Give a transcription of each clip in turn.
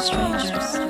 strangers.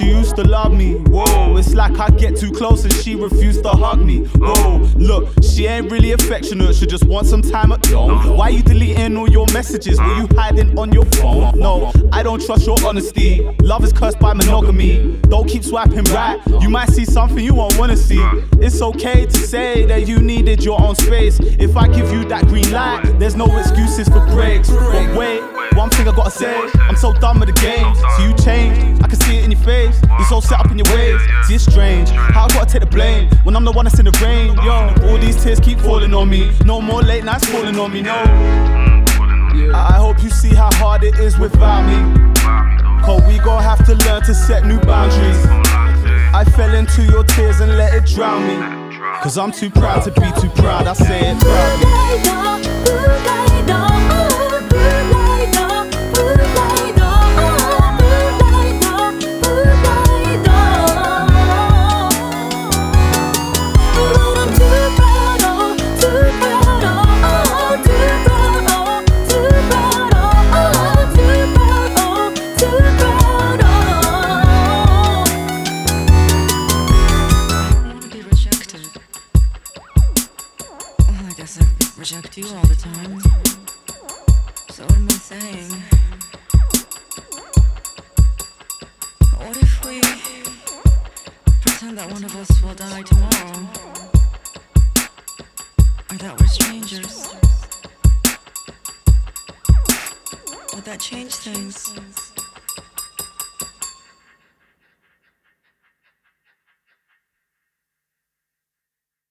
She used to love me. Whoa, it's like I get too close and she refused to hug me. Whoa, look, she ain't really affectionate, she just wants some time at home. Why you deleting all your messages? Were you hiding on your phone? No, I don't trust your honesty. Love is cursed by monogamy. Don't keep swiping right, you might see something you won't wanna see. It's okay to say that you needed your own space. If I give you that green light, there's no excuses for breaks. But wait, one thing I gotta say, I'm so done with the game. So you changed, I can see it in your face. You're so set up in your ways. See, it's strange how I gotta take the blame when I'm the one that's in the rain. Yo, all these tears keep falling on me. No more late nights falling on me. No. I hope you see how hard it is without me. Cause we gon' have to learn to set new boundaries. I fell into your tears and let it drown me. Cause I'm too proud to be too proud, I say it proudly. Reject you all the time. So what am I saying? What if we pretend that one of us will die tomorrow? Or that we're strangers? Would that change things?